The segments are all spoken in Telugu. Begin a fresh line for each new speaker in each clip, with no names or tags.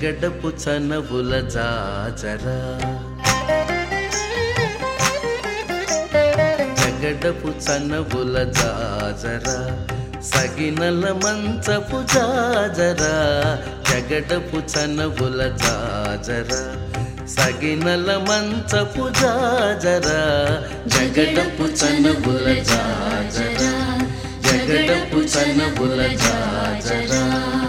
జగడపు చనవుల జాజరా. జగడపు చనవుల జాజరా. సగినల మంచపు జాజరా. జగడపు చనవుల జాజరా. సగినల మంచపు జాజరా. జగడపు చనవుల జాజరా. జగడపు చనవుల జాజరా.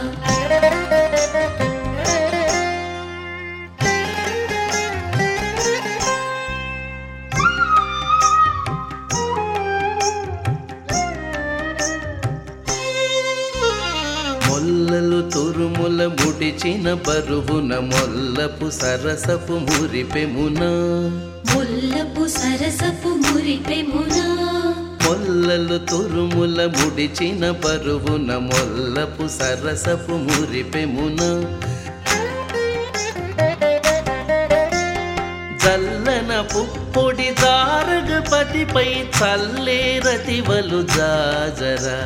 తురుముల ముడిచిన బరువున మొల్లపు సరసపు మురిపెమున
ముల్లపు సరసపు మురిపెమునా
మొల్లలు తురుముల ముడిచిన బరువున మొల్లపు సరసపు మురిపెమున జారగపతిపై చల్లేరతివలు జాజరా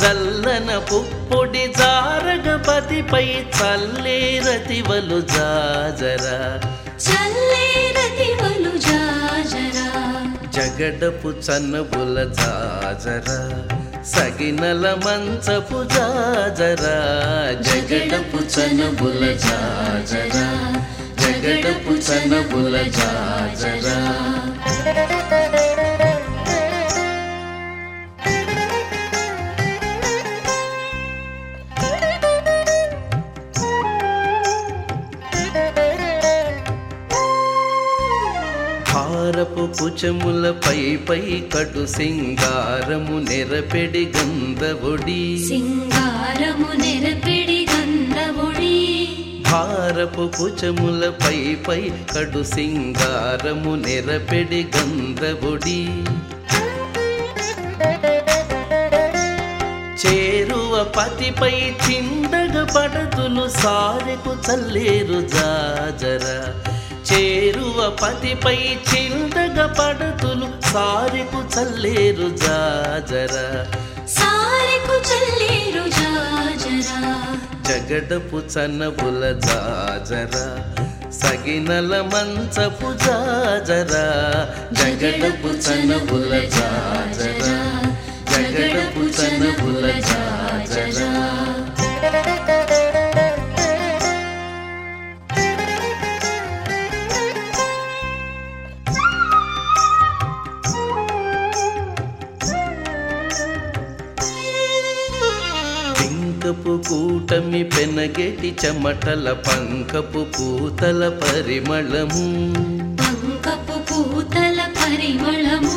జల్లన పుప్పొడి జారగపతిపై చల్లేరతివలు జాజరా
చల్లేరతివలు జాజరా
జగడపు చన్నబుల జాజరా సగినల మంచపు జాజరా జగడపు చనబుల జాజరా జగడపు చనబుల జాజరా హారపు కుచముల పై పై కటు సింగారము నెరపెడి గంధవుడి.
సింగారము నెరపెడి గంధవుడి.
భారపు కుచముల పై పై కడు సింగారము నెరపెడి గంధవుడి. చేరువ పతిపై చిందగ పడతులు సారెకు చల్లేరు జాజరా. పతిపై చిందగ పడతులు సారెకు చల్లేరు జాజరా.
సారెకు చల్లేరు జాజరా.
జగడపు చనబుల జాజరా. సగినల మంచపు జాజరా. జగడపు చనబుల జాజరా. జగడపు చనబుల జాజరా. కూటమి పెనగెటి చెమటల పంకపు పూతల పరిమళము.
పంకపు పూతల పరిమళము.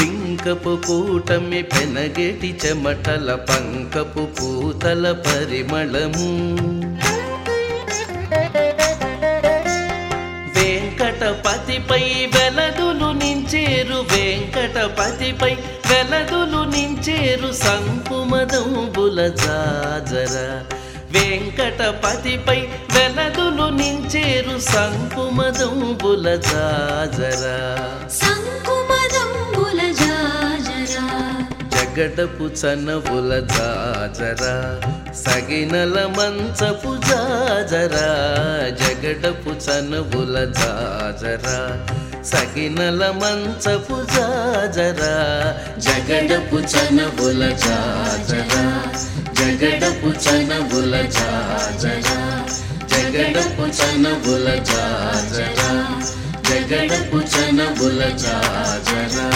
పింకపు కూటమి పెనగెటి చెమటల పంకపు పూతల పరిమళము. వెంకటపతిపై వెలదులు నించేరు వెంకటపతిపై వెలదులు నించేరు సంకుమదంబుల జాజర. వెంకటపతిపై వెలదులు నించేరు సంకుమదంబుల జాజర.
సంకుమదంబుల జాజరా.
జగడపు చనవుల జాజరా. సగినల మంచపు జాజరా. జగడపు చనవుల జాజరా. సగినల మంచపు జాజరా. జగడపు చనబుల జాజరా. జగడపు చనబుల జాజరా. జగడపు చనబుల జాజరా. జగడపు చనబుల జాజరా.